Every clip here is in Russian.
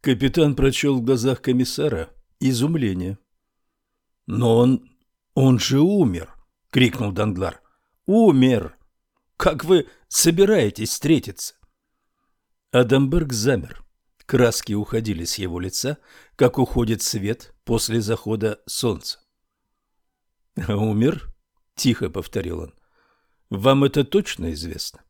Капитан прочел в глазах комиссара изумление. «Но он... он же умер!» — крикнул Данглар. «Умер! Как вы собираетесь встретиться?» Адамберг замер. Краски уходили с его лица, как уходит свет после захода солнца. «Умер?» — тихо повторил он. «Вам это точно известно?»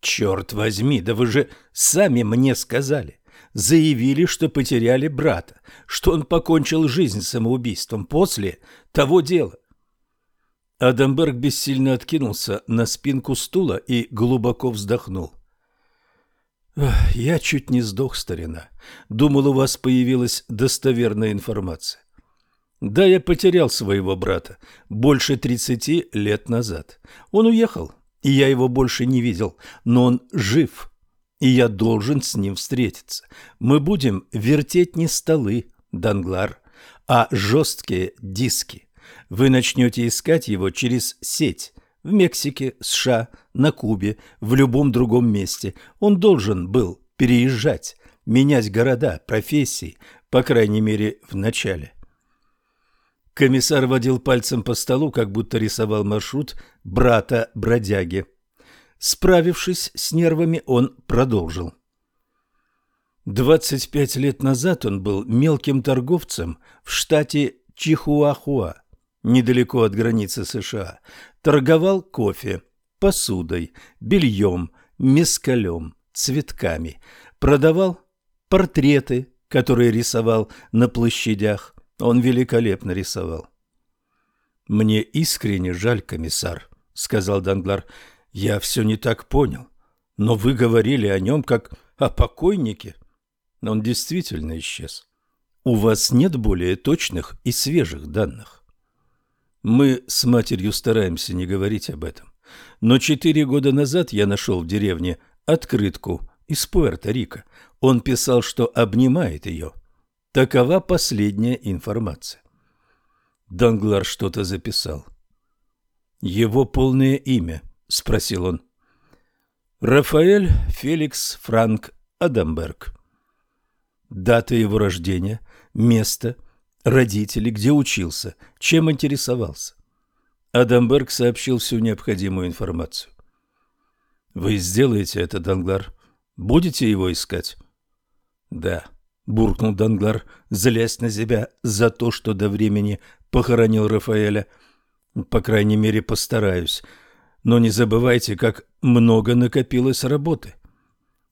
«Черт возьми, да вы же сами мне сказали!» заявили, что потеряли брата, что он покончил жизнь самоубийством после того дела. Адамберг бессильно откинулся на спинку стула и глубоко вздохнул. «Я чуть не сдох, старина. Думал, у вас появилась достоверная информация. Да, я потерял своего брата больше 30 лет назад. Он уехал, и я его больше не видел, но он жив и я должен с ним встретиться. Мы будем вертеть не столы, Данглар, а жесткие диски. Вы начнете искать его через сеть в Мексике, США, на Кубе, в любом другом месте. Он должен был переезжать, менять города, профессии, по крайней мере, в начале. Комиссар водил пальцем по столу, как будто рисовал маршрут брата-бродяги. Справившись с нервами, он продолжил. 25 лет назад он был мелким торговцем в штате Чихуахуа, недалеко от границы США. Торговал кофе, посудой, бельем, мескалем, цветками. Продавал портреты, которые рисовал на площадях. Он великолепно рисовал. «Мне искренне жаль, комиссар», — сказал Данглар. Я все не так понял, но вы говорили о нем как о покойнике. Он действительно исчез. У вас нет более точных и свежих данных. Мы с матерью стараемся не говорить об этом. Но четыре года назад я нашел в деревне открытку из Пуэрто-Рико. Он писал, что обнимает ее. Такова последняя информация. Данглар что-то записал. Его полное имя –— спросил он. Рафаэль Феликс Франк Адамберг. Дата его рождения, место, родители, где учился, чем интересовался. Адамберг сообщил всю необходимую информацию. «Вы сделаете это, Данглар? Будете его искать?» «Да», — буркнул Данглар, злясь на себя за то, что до времени похоронил Рафаэля. «По крайней мере, постараюсь. Но не забывайте, как много накопилось работы.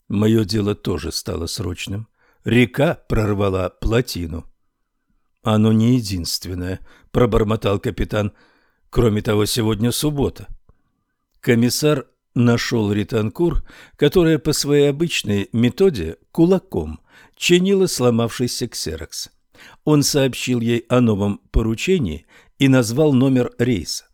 Мое дело тоже стало срочным. Река прорвала плотину. Оно не единственное, пробормотал капитан. Кроме того, сегодня суббота. Комиссар нашел Ританкур, которая по своей обычной методе кулаком чинила сломавшийся ксерокс. Он сообщил ей о новом поручении и назвал номер рейса.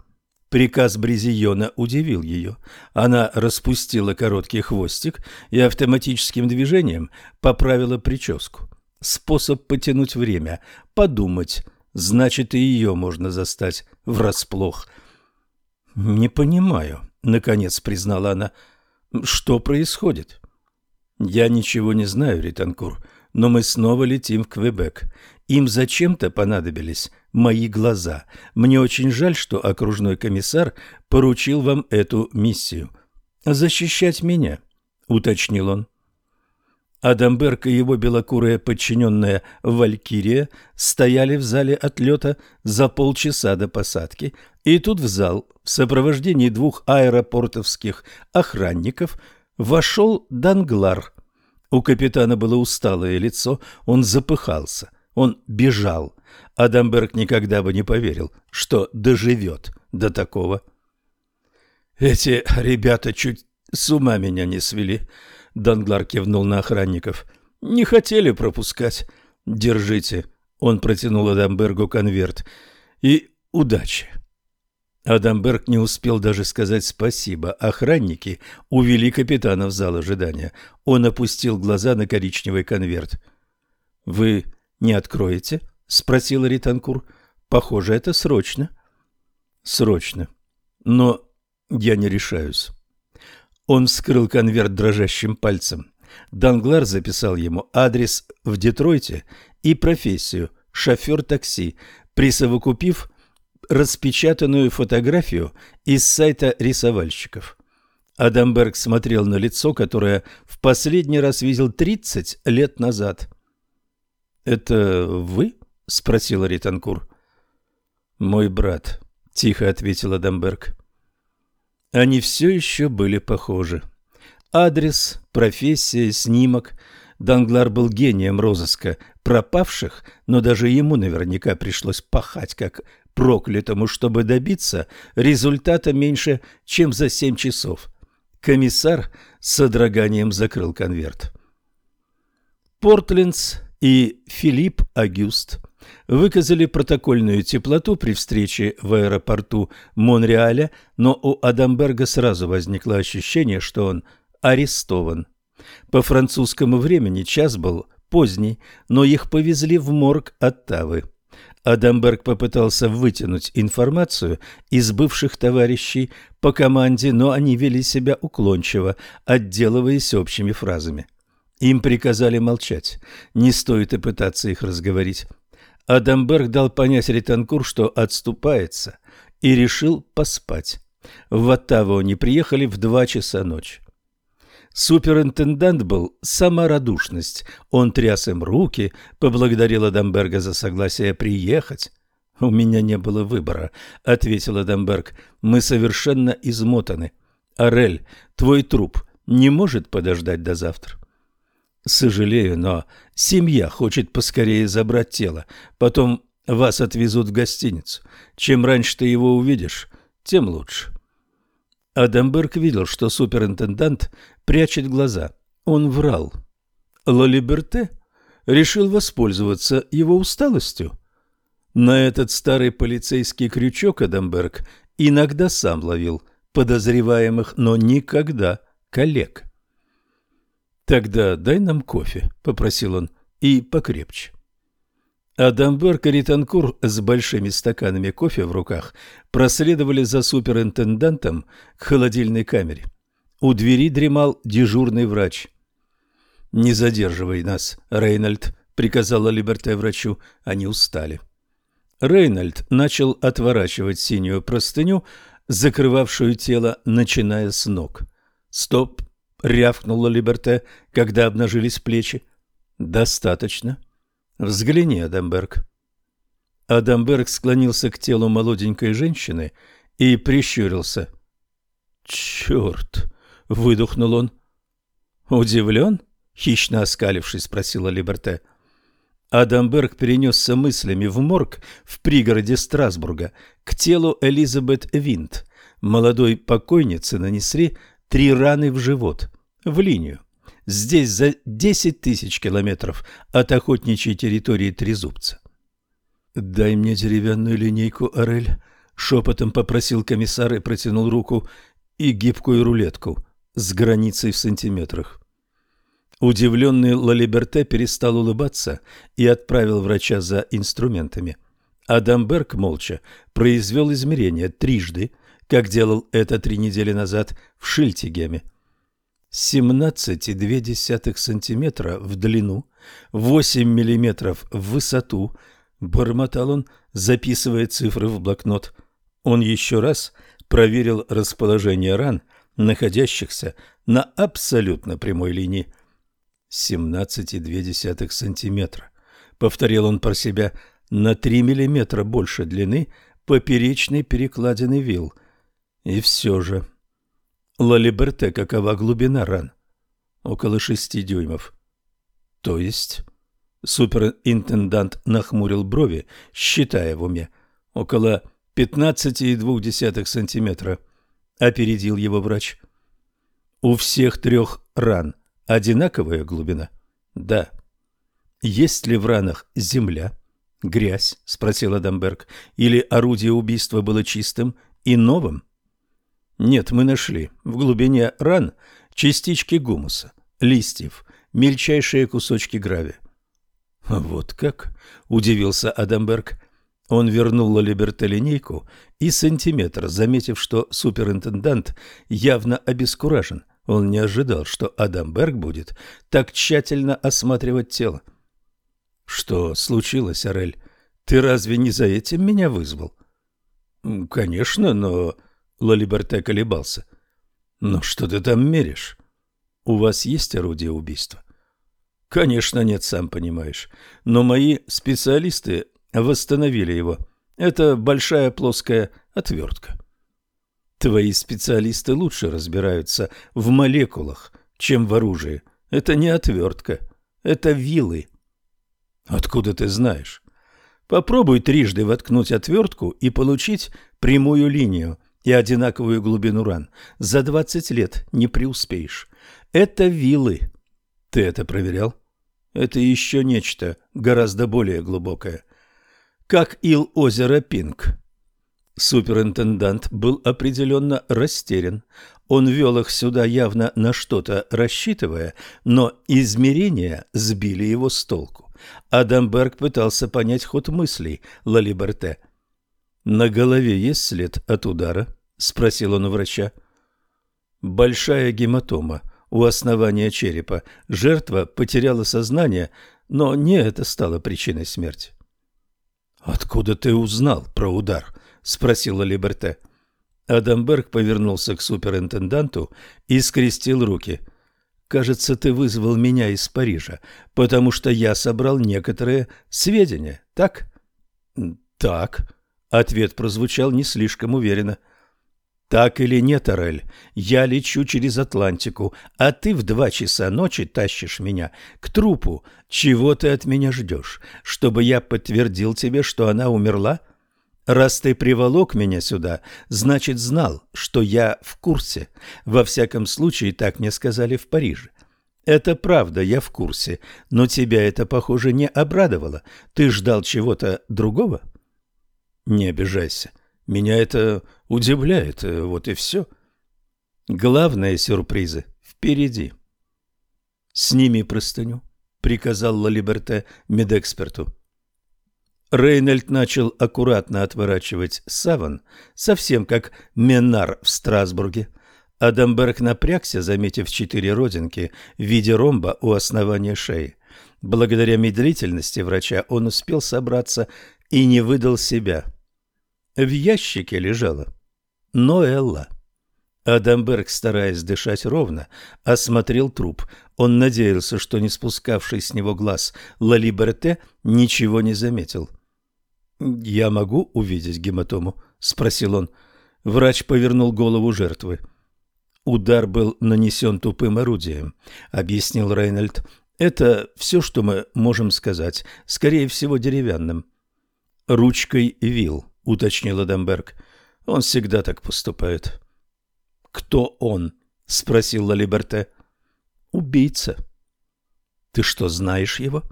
Приказ Бризиона удивил ее. Она распустила короткий хвостик и автоматическим движением поправила прическу. Способ потянуть время, подумать, значит и ее можно застать врасплох. «Не понимаю», — наконец признала она, — «что происходит?» «Я ничего не знаю, Ританкур, но мы снова летим в Квебек. Им зачем-то понадобились мои глаза. Мне очень жаль, что окружной комиссар поручил вам эту миссию. Защищать меня, уточнил он. Адамберг и его белокурая подчиненная Валькирия стояли в зале отлета за полчаса до посадки, и тут в зал в сопровождении двух аэропортовских охранников вошел Данглар. У капитана было усталое лицо, он запыхался. Он бежал. Адамберг никогда бы не поверил, что доживет до такого. «Эти ребята чуть с ума меня не свели», — Данглар кивнул на охранников. «Не хотели пропускать. Держите». Он протянул Адамбергу конверт. «И удачи». Адамберг не успел даже сказать спасибо. Охранники увели капитана в зал ожидания. Он опустил глаза на коричневый конверт. «Вы не откроете?» — спросил Ританкур. «Похоже, это срочно». «Срочно. Но я не решаюсь». Он вскрыл конверт дрожащим пальцем. Данглар записал ему адрес в Детройте и профессию – шофер такси, присовокупив распечатанную фотографию из сайта рисовальщиков. Адамберг смотрел на лицо, которое в последний раз видел 30 лет назад. «Это э, вы?» — спросил Ританкур. «Мой брат», — тихо ответила Дамберг. Они все еще были похожи. Адрес, профессия, снимок. Данглар был гением розыска пропавших, но даже ему наверняка пришлось пахать, как проклятому, чтобы добиться результата меньше, чем за семь часов. Комиссар с содроганием закрыл конверт. Портлендс и Филипп Агюст выказали протокольную теплоту при встрече в аэропорту Монреаля, но у Адамберга сразу возникло ощущение, что он арестован. По французскому времени час был поздний, но их повезли в морг Оттавы. Адамберг попытался вытянуть информацию из бывших товарищей по команде, но они вели себя уклончиво, отделываясь общими фразами. Им приказали молчать. Не стоит и пытаться их разговорить. Адамберг дал понять Ританкур, что отступается, и решил поспать. В Оттаву они приехали в два часа ночи. Суперинтендант был сама радушность. Он тряс им руки, поблагодарил Адамберга за согласие приехать. «У меня не было выбора», — ответил Адамберг. «Мы совершенно измотаны. Арель, твой труп не может подождать до завтра». Сожалею, но семья хочет поскорее забрать тело. Потом вас отвезут в гостиницу. Чем раньше ты его увидишь, тем лучше. Адамберг видел, что суперинтендант прячет глаза. Он врал. Лолиберте решил воспользоваться его усталостью. На этот старый полицейский крючок Адамберг иногда сам ловил подозреваемых, но никогда коллег. «Тогда дай нам кофе», — попросил он, — «и покрепче». Адамбер и с большими стаканами кофе в руках проследовали за суперинтендантом к холодильной камере. У двери дремал дежурный врач. «Не задерживай нас, Рейнольд», — приказала Либерте врачу. Они устали. Рейнольд начал отворачивать синюю простыню, закрывавшую тело, начиная с ног. «Стоп!» рявкнула Либерте, когда обнажились плечи. «Достаточно». «Взгляни, Адамберг». Адамберг склонился к телу молоденькой женщины и прищурился. «Черт!» — выдохнул он. «Удивлен?» — хищно оскалившись, спросила Либерте. Адамберг перенесся мыслями в морг в пригороде Страсбурга к телу Элизабет Винт, молодой покойницы нанесли три раны в живот в линию. Здесь за 10 тысяч километров от охотничьей территории Трезубца. «Дай мне деревянную линейку, Орель», — шепотом попросил комиссар и протянул руку, и гибкую рулетку с границей в сантиметрах. Удивленный Лалиберте перестал улыбаться и отправил врача за инструментами. Адамберг молча произвел измерения трижды, как делал это три недели назад в Шильтигеме. 17,2 сантиметра в длину, 8 миллиметров в высоту. Бормотал он, записывая цифры в блокнот. Он еще раз проверил расположение ран, находящихся на абсолютно прямой линии. 17,2 сантиметра. Повторил он про себя на 3 миллиметра больше длины поперечной перекладины вил. И все же... Лалиберте, какова глубина ран? Около шести дюймов. То есть? Суперинтендант нахмурил брови, считая в уме. Около 15,2 сантиметра. Опередил его врач. У всех трех ран одинаковая глубина? Да. Есть ли в ранах земля? Грязь, спросил Адамберг. Или орудие убийства было чистым и новым? Нет, мы нашли. В глубине ран частички гумуса, листьев, мельчайшие кусочки гравия. Вот как? Удивился Адамберг. Он вернул Лалиберта линейку и сантиметр, заметив, что суперинтендант явно обескуражен. Он не ожидал, что Адамберг будет так тщательно осматривать тело. «Что случилось, Орель? Ты разве не за этим меня вызвал?» «Конечно, но Лалиберте колебался. Но что ты там меришь? У вас есть орудие убийства?» «Конечно нет, сам понимаешь. Но мои специалисты восстановили его. Это большая плоская отвертка». «Твои специалисты лучше разбираются в молекулах, чем в оружии. Это не отвертка. Это вилы». «Откуда ты знаешь?» Попробуй трижды воткнуть отвертку и получить прямую линию я одинаковую глубину ран. За 20 лет не преуспеешь. Это вилы. Ты это проверял? Это еще нечто гораздо более глубокое. Как ил озера Пинг. Суперинтендант был определенно растерян. Он вел их сюда явно на что-то рассчитывая, но измерения сбили его с толку. Адамберг пытался понять ход мыслей Лалиберте – «На голове есть след от удара?» – спросил он у врача. «Большая гематома у основания черепа. Жертва потеряла сознание, но не это стало причиной смерти». «Откуда ты узнал про удар?» – спросила Либерте. Адамберг повернулся к суперинтенданту и скрестил руки. «Кажется, ты вызвал меня из Парижа, потому что я собрал некоторые сведения, так?» «Так», Ответ прозвучал не слишком уверенно. «Так или нет, Орель, я лечу через Атлантику, а ты в два часа ночи тащишь меня к трупу. Чего ты от меня ждешь? Чтобы я подтвердил тебе, что она умерла? Раз ты приволок меня сюда, значит, знал, что я в курсе. Во всяком случае, так мне сказали в Париже. Это правда, я в курсе, но тебя это, похоже, не обрадовало. Ты ждал чего-то другого?» Не обижайся. Меня это удивляет. Э, вот и все. Главные сюрпризы впереди. Сними простыню, приказал Лалиберте медэксперту. Рейнольд начал аккуратно отворачивать саван, совсем как Менар в Страсбурге. Адамберг напрягся, заметив четыре родинки в виде ромба у основания шеи. Благодаря медлительности врача он успел собраться и не выдал себя. В ящике лежала Ноэлла. Адамберг, стараясь дышать ровно, осмотрел труп. Он надеялся, что не спускавший с него глаз Лали Лалиберте ничего не заметил. «Я могу увидеть гематому?» – спросил он. Врач повернул голову жертвы. «Удар был нанесен тупым орудием», – объяснил Рейнольд. «Это все, что мы можем сказать, скорее всего, деревянным». «Ручкой вил» уточнила Демберг. «Он всегда так поступает». «Кто он?» — спросил Лалиберте. «Убийца». «Ты что, знаешь его?»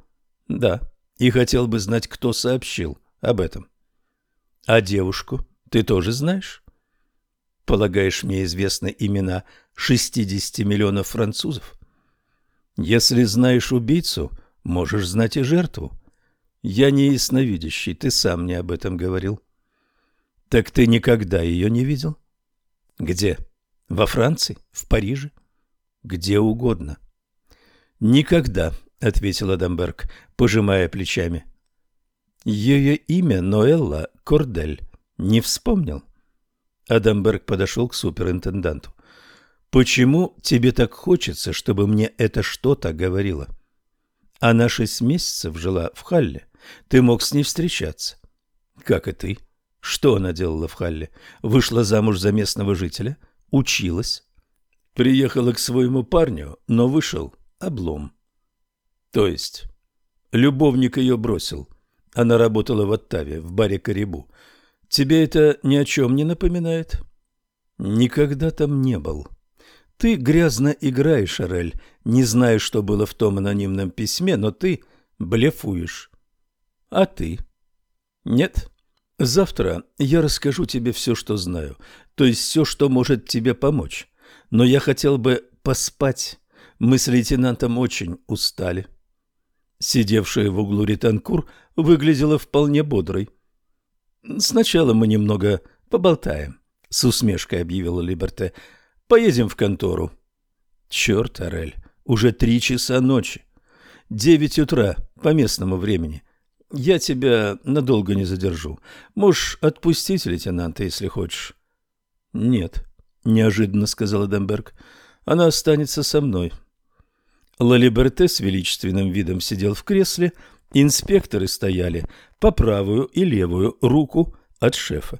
«Да. И хотел бы знать, кто сообщил об этом». «А девушку ты тоже знаешь?» «Полагаешь, мне известны имена 60 миллионов французов?» «Если знаешь убийцу, можешь знать и жертву. Я не ясновидящий, ты сам мне об этом говорил». Так ты никогда ее не видел? Где? Во Франции? В Париже? Где угодно. Никогда, ответила Дамберг, пожимая плечами. Ее имя Ноэлла Кордель. Не вспомнил. Адамберг подошел к суперинтенданту. «Почему тебе так хочется, чтобы мне это что-то говорило?» «Она шесть месяцев жила в Халле. Ты мог с ней встречаться». «Как и ты», что она делала в Халле? Вышла замуж за местного жителя? Училась? Приехала к своему парню, но вышел облом. То есть, любовник ее бросил. Она работала в Оттаве, в баре Карибу. Тебе это ни о чем не напоминает? Никогда там не был. Ты грязно играешь, Орель. Не знаю, что было в том анонимном письме, но ты блефуешь. А ты? Нет? Завтра я расскажу тебе все, что знаю, то есть все, что может тебе помочь. Но я хотел бы поспать. Мы с лейтенантом очень устали. Сидевшая в углу Ританкур выглядела вполне бодрой. «Сначала мы немного поболтаем», — с усмешкой объявила Либерте. «Поедем в контору». «Черт, Орель, уже три часа ночи. Девять утра по местному времени. Я тебя надолго не задержу. Можешь отпустить лейтенанта, если хочешь. Нет, неожиданно сказала Демберг. Она останется со мной. Лалиберте с величественным видом сидел в кресле, инспекторы стояли по правую и левую руку от шефа.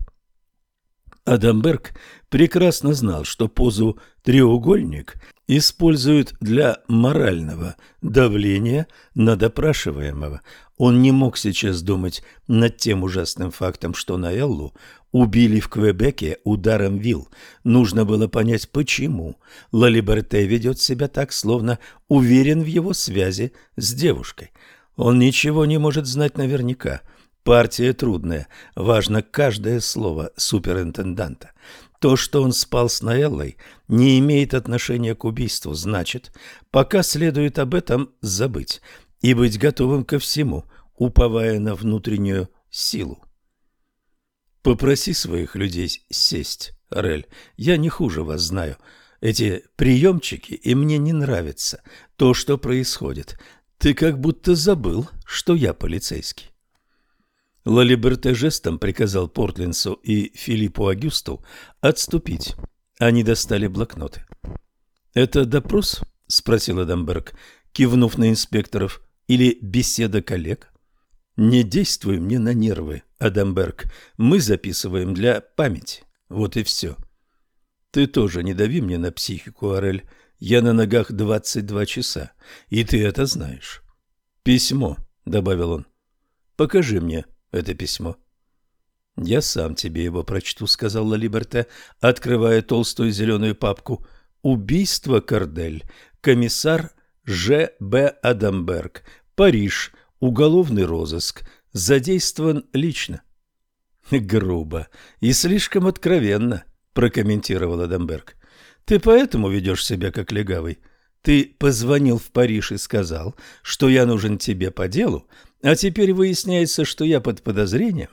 Адамберг прекрасно знал, что позу «треугольник» используют для морального давления на допрашиваемого. Он не мог сейчас думать над тем ужасным фактом, что Наэллу убили в Квебеке ударом вил. Нужно было понять, почему Лалиберте ведет себя так, словно уверен в его связи с девушкой. Он ничего не может знать наверняка. Партия трудная, важно каждое слово суперинтенданта. То, что он спал с Наэллой, не имеет отношения к убийству, значит, пока следует об этом забыть и быть готовым ко всему, уповая на внутреннюю силу. Попроси своих людей сесть, Рель. Я не хуже вас знаю. Эти приемчики, и мне не нравится то, что происходит. Ты как будто забыл, что я полицейский. Лалиберте жестом приказал Портлинсу и Филиппу Агюсту отступить. Они достали блокноты. «Это допрос?» — спросил Эдамберг, кивнув на инспекторов или беседа коллег? Не действуй мне на нервы, Адамберг. Мы записываем для памяти. Вот и все. Ты тоже не дави мне на психику, Орель. Я на ногах 22 часа, и ты это знаешь. Письмо, добавил он. Покажи мне это письмо. Я сам тебе его прочту, сказал Лалиберте, открывая толстую зеленую папку. Убийство Кардель. Комиссар Ж. Б. Адамберг. Париж, уголовный розыск, задействован лично. Грубо и слишком откровенно, прокомментировала Дамберг. Ты поэтому ведешь себя как легавый. Ты позвонил в Париж и сказал, что я нужен тебе по делу, а теперь выясняется, что я под подозрением.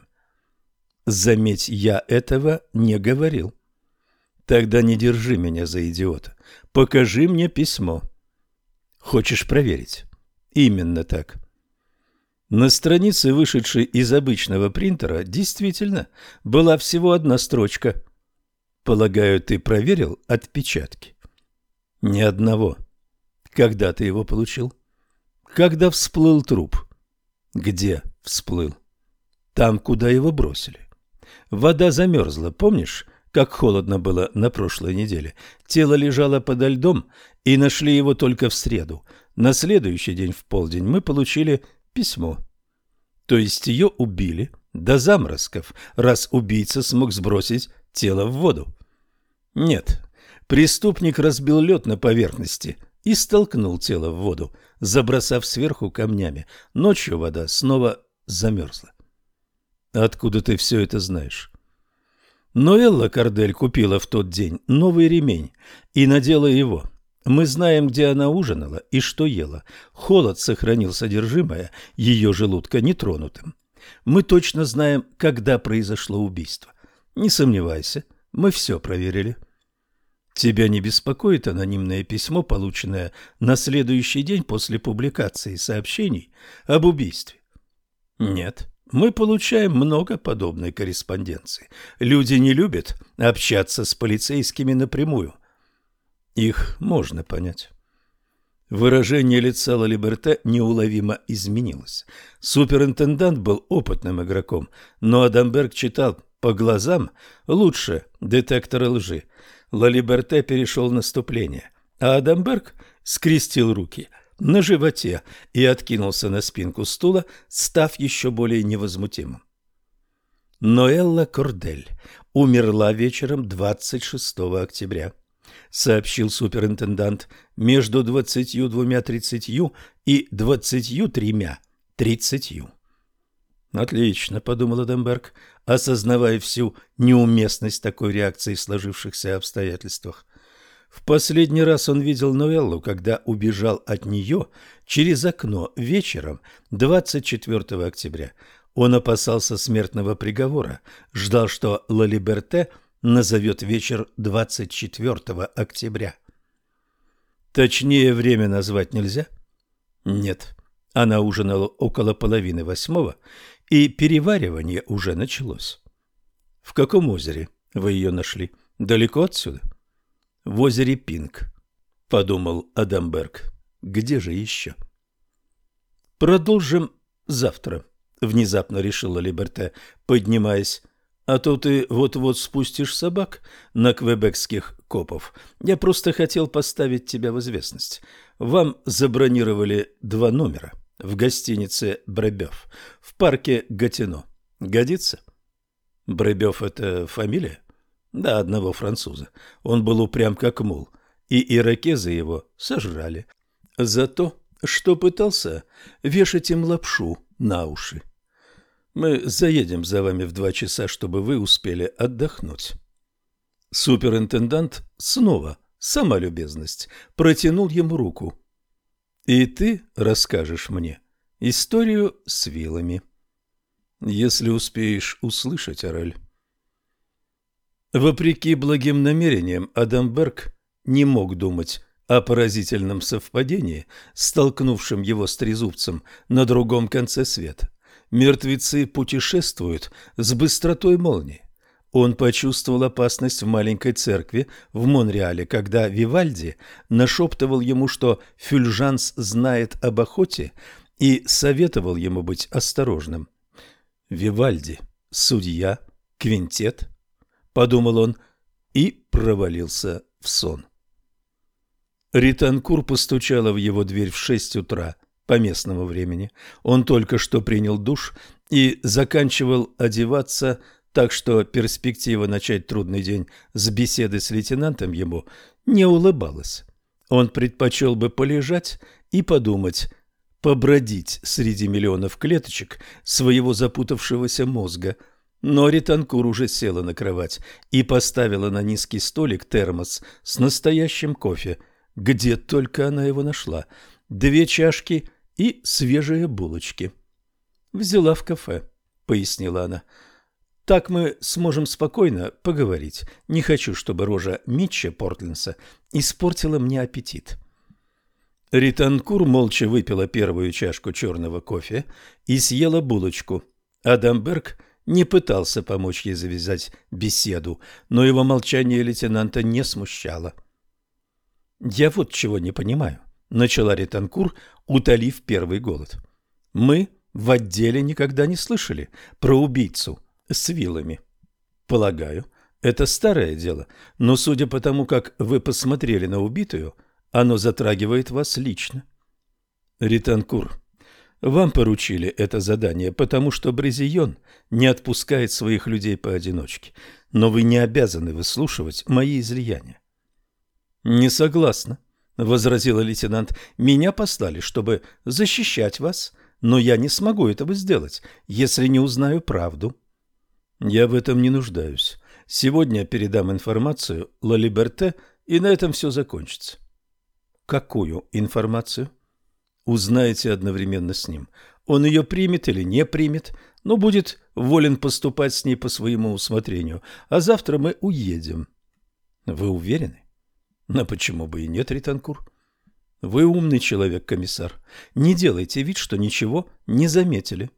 Заметь, я этого не говорил. Тогда не держи меня за идиота. Покажи мне письмо. Хочешь проверить? Именно так. На странице, вышедшей из обычного принтера, действительно была всего одна строчка. Полагаю, ты проверил отпечатки? Ни одного. Когда ты его получил? Когда всплыл труп. Где всплыл? Там, куда его бросили. Вода замерзла, помнишь? Как холодно было на прошлой неделе. Тело лежало подо льдом, и нашли его только в среду – на следующий день в полдень мы получили письмо. То есть ее убили до заморозков, раз убийца смог сбросить тело в воду. Нет, преступник разбил лед на поверхности и столкнул тело в воду, забросав сверху камнями. Ночью вода снова замерзла. Откуда ты все это знаешь? Ноэлла Кардель купила в тот день новый ремень и надела его. Мы знаем, где она ужинала и что ела. Холод сохранил содержимое ее желудка нетронутым. Мы точно знаем, когда произошло убийство. Не сомневайся, мы все проверили. Тебя не беспокоит анонимное письмо, полученное на следующий день после публикации сообщений об убийстве? Нет. Мы получаем много подобной корреспонденции. Люди не любят общаться с полицейскими напрямую. Их можно понять. Выражение лица Лалиберта неуловимо изменилось. Суперинтендант был опытным игроком, но Адамберг читал по глазам лучше детектора лжи. Лалиберте перешел наступление, а Адамберг скрестил руки на животе и откинулся на спинку стула, став еще более невозмутимым. Ноэлла Кордель умерла вечером 26 октября сообщил суперинтендант, между 22-30 и 23-30. Отлично, подумал Эдемберг, осознавая всю неуместность такой реакции в сложившихся обстоятельствах. В последний раз он видел новеллу, когда убежал от нее через окно вечером 24 октября. Он опасался смертного приговора, ждал, что Лалиберте – назовет вечер 24 октября. Точнее время назвать нельзя? Нет. Она ужинала около половины восьмого, и переваривание уже началось. В каком озере вы ее нашли? Далеко отсюда? В озере Пинг, подумал Адамберг. Где же еще? Продолжим завтра, внезапно решила Либерте, поднимаясь. А то ты вот-вот спустишь собак на квебекских копов. Я просто хотел поставить тебя в известность. Вам забронировали два номера в гостинице Бребёв в парке Гатино. Годится? Бребёв — это фамилия? Да, одного француза. Он был упрям как мул, и иракезы его сожрали. За то, что пытался вешать им лапшу на уши. Мы заедем за вами в два часа, чтобы вы успели отдохнуть. Суперинтендант снова, сама любезность, протянул ему руку. И ты расскажешь мне историю с вилами. Если успеешь услышать, Орель. Вопреки благим намерениям, Адамберг не мог думать о поразительном совпадении, столкнувшем его с трезубцем на другом конце света. Мертвецы путешествуют с быстротой молнии. Он почувствовал опасность в маленькой церкви в Монреале, когда Вивальди нашептывал ему, что Фюльжанс знает об охоте и советовал ему быть осторожным. «Вивальди, судья, квинтет», — подумал он и провалился в сон. Ританкур постучала в его дверь в шесть утра. По местному времени. Он только что принял душ и заканчивал одеваться, так что перспектива начать трудный день с беседы с лейтенантом ему не улыбалась. Он предпочел бы полежать и подумать, побродить среди миллионов клеточек своего запутавшегося мозга. Но Ританкур уже села на кровать и поставила на низкий столик термос с настоящим кофе. Где только она его нашла. Две чашки и свежие булочки. Взяла в кафе, пояснила она. Так мы сможем спокойно поговорить. Не хочу, чтобы рожа Митча Портлинса испортила мне аппетит. Ританкур молча выпила первую чашку черного кофе и съела булочку. Адамберг не пытался помочь ей завязать беседу, но его молчание лейтенанта не смущало. «Я вот чего не понимаю начала Ретанкур, утолив первый голод. «Мы в отделе никогда не слышали про убийцу с вилами. Полагаю, это старое дело, но судя по тому, как вы посмотрели на убитую, оно затрагивает вас лично». Ританкур, вам поручили это задание, потому что Брезион не отпускает своих людей поодиночке, но вы не обязаны выслушивать мои излияния. Не согласна, возразила лейтенант. Меня послали, чтобы защищать вас, но я не смогу этого сделать, если не узнаю правду. Я в этом не нуждаюсь. Сегодня передам информацию Ла Либерте, и на этом все закончится. Какую информацию? Узнаете одновременно с ним. Он ее примет или не примет, но будет волен поступать с ней по своему усмотрению. А завтра мы уедем. Вы уверены? Но почему бы и нет, Ританкур? Вы умный человек, комиссар. Не делайте вид, что ничего не заметили.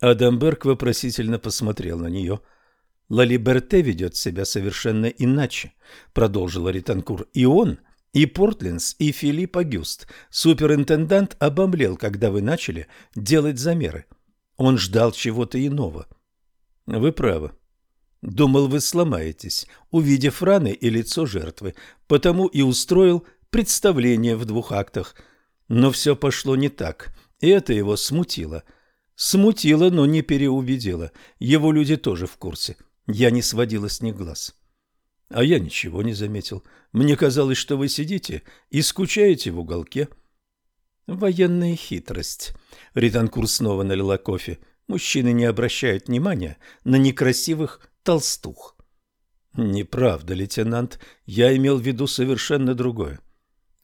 Адамберг вопросительно посмотрел на нее. Лалиберте ведет себя совершенно иначе, продолжила Ританкур. И он, и Портлинс, и Филипп Агюст. Суперинтендант обомлел, когда вы начали делать замеры. Он ждал чего-то иного. Вы правы. Думал, вы сломаетесь, увидев раны и лицо жертвы, потому и устроил представление в двух актах. Но все пошло не так, и это его смутило. Смутило, но не переубедило. Его люди тоже в курсе. Я не сводила с них глаз. А я ничего не заметил. Мне казалось, что вы сидите и скучаете в уголке. Военная хитрость. Ританкур снова налила кофе. Мужчины не обращают внимания на некрасивых толстух. Неправда, лейтенант, я имел в виду совершенно другое.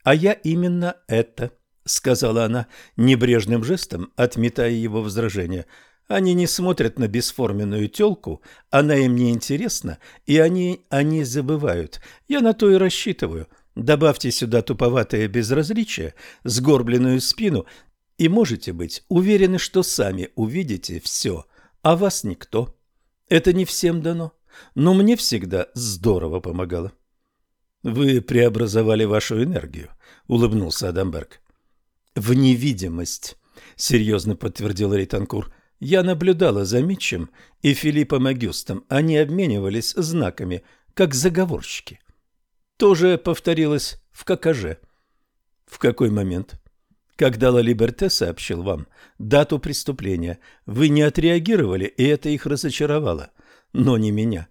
А я именно это, сказала она небрежным жестом, отметая его возражение. Они не смотрят на бесформенную тёлку, она им не интересна, и они они забывают. Я на то и рассчитываю. Добавьте сюда туповатое безразличие, сгорбленную спину, и можете быть уверены, что сами увидите все, а вас никто это не всем дано, но мне всегда здорово помогало. Вы преобразовали вашу энергию, улыбнулся Адамберг. В невидимость, серьезно подтвердил Рейтанкур. Я наблюдала за Митчем и Филиппом Агюстом. Они обменивались знаками, как заговорщики. То же повторилось в Какаже. В какой момент? Когда дала сообщил вам дату преступления, вы не отреагировали, и это их разочаровало. Но не меня.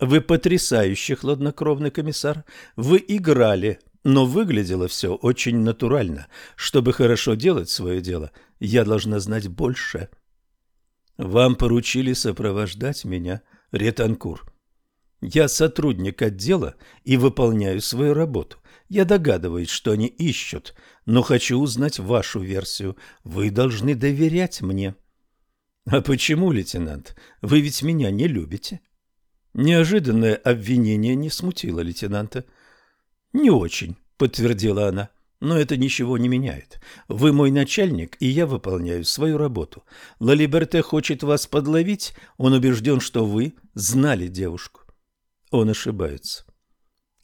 Вы потрясающе хладнокровный комиссар. Вы играли, но выглядело все очень натурально. Чтобы хорошо делать свое дело, я должна знать больше. Вам поручили сопровождать меня, Ретанкур. Я сотрудник отдела и выполняю свою работу. Я догадываюсь, что они ищут, но хочу узнать вашу версию. Вы должны доверять мне. А почему, лейтенант? Вы ведь меня не любите. Неожиданное обвинение не смутило лейтенанта. Не очень, подтвердила она. Но это ничего не меняет. Вы мой начальник, и я выполняю свою работу. Лалиберте хочет вас подловить. Он убежден, что вы знали девушку. Он ошибается.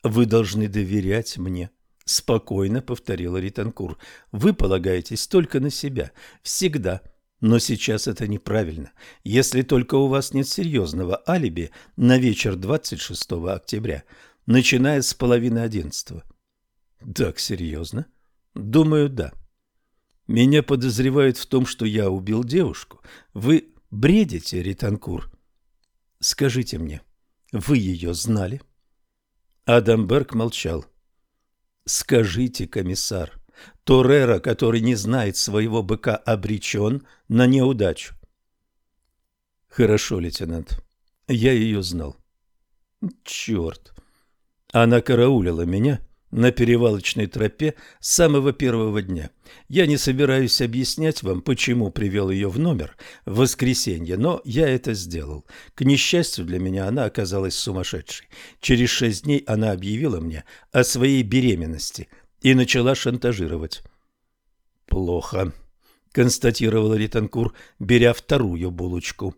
«Вы должны доверять мне», — спокойно повторила Ританкур. «Вы полагаетесь только на себя. Всегда. Но сейчас это неправильно. Если только у вас нет серьезного алиби на вечер 26 октября, начиная с половины одиннадцатого». «Так серьезно?» «Думаю, да». «Меня подозревают в том, что я убил девушку. Вы бредите, Ританкур?» «Скажите мне» вы ее знали? Адам Берг молчал. Скажите, комиссар, Торрера, который не знает своего быка, обречен на неудачу. Хорошо, лейтенант. Я ее знал. Черт. Она караулила меня на перевалочной тропе с самого первого дня. Я не собираюсь объяснять вам, почему привел ее в номер в воскресенье, но я это сделал. К несчастью для меня она оказалась сумасшедшей. Через шесть дней она объявила мне о своей беременности и начала шантажировать. «Плохо», — констатировала Ританкур, беря вторую булочку.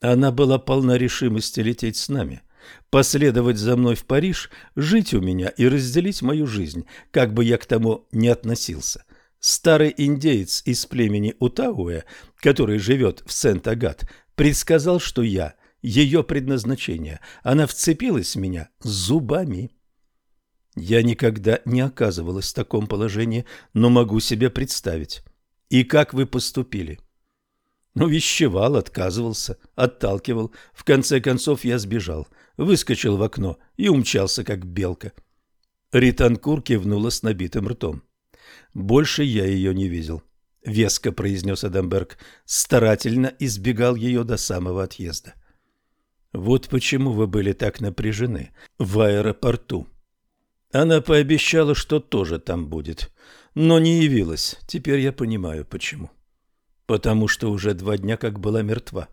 Она была полна решимости лететь с нами — Последовать за мной в Париж, жить у меня и разделить мою жизнь, как бы я к тому не относился. Старый индеец из племени Утауэ, который живет в Сент-Агат, предсказал, что я – ее предназначение. Она вцепилась в меня зубами. Я никогда не оказывалась в таком положении, но могу себе представить. И как вы поступили?» Ну вещевал, отказывался, отталкивал. В конце концов я сбежал, выскочил в окно и умчался, как белка. Ританкур кивнула с набитым ртом. Больше я ее не видел. Веско произнес Адамберг. Старательно избегал ее до самого отъезда. Вот почему вы были так напряжены в аэропорту. Она пообещала, что тоже там будет, но не явилась. Теперь я понимаю, почему потому что уже два дня как была мертва.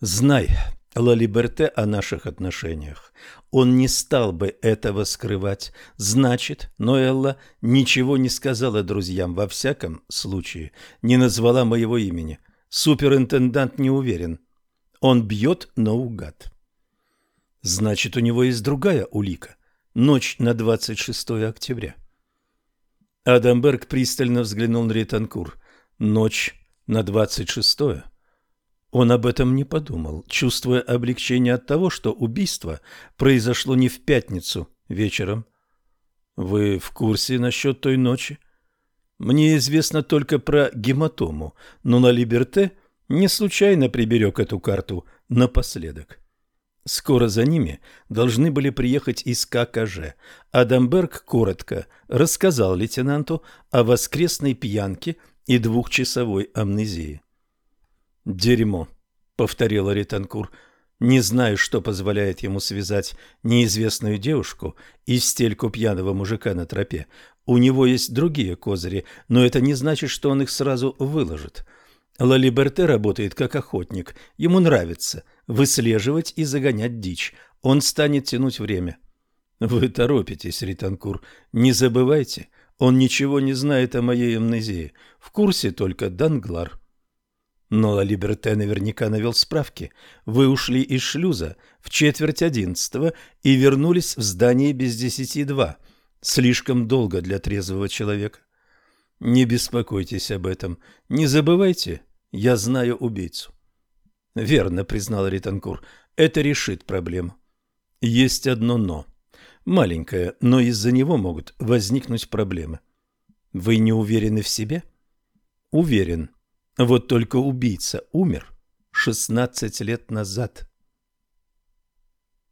Знай, Лалиберте о наших отношениях. Он не стал бы этого скрывать. Значит, Ноэлла ничего не сказала друзьям, во всяком случае, не назвала моего имени. Суперинтендант не уверен. Он бьет наугад. Значит, у него есть другая улика. Ночь на 26 октября. Адамберг пристально взглянул на Ританкур – Ночь на 26 он об этом не подумал, чувствуя облегчение от того, что убийство произошло не в пятницу вечером. Вы в курсе насчет той ночи? Мне известно только про гематому, но на Либерте не случайно приберег эту карту напоследок. Скоро за ними должны были приехать из ККЖ. Адамберг коротко рассказал лейтенанту о воскресной пьянке и двухчасовой амнезии. «Дерьмо», — повторил Ританкур, не знаю, что позволяет ему связать неизвестную девушку и стельку пьяного мужика на тропе. У него есть другие козыри, но это не значит, что он их сразу выложит. Лали Берте работает как охотник. Ему нравится выслеживать и загонять дичь. Он станет тянуть время. Вы торопитесь, Ританкур. Не забывайте, он ничего не знает о моей амнезии. В курсе только Данглар. Но Либерте наверняка навел справки. Вы ушли из шлюза в четверть одиннадцатого и вернулись в здание без десяти два. Слишком долго для трезвого человека. Не беспокойтесь об этом. Не забывайте, я знаю убийцу. Верно, признал Ританкур. Это решит проблему. Есть одно «но» маленькая, но из-за него могут возникнуть проблемы. Вы не уверены в себе? Уверен. Вот только убийца умер 16 лет назад.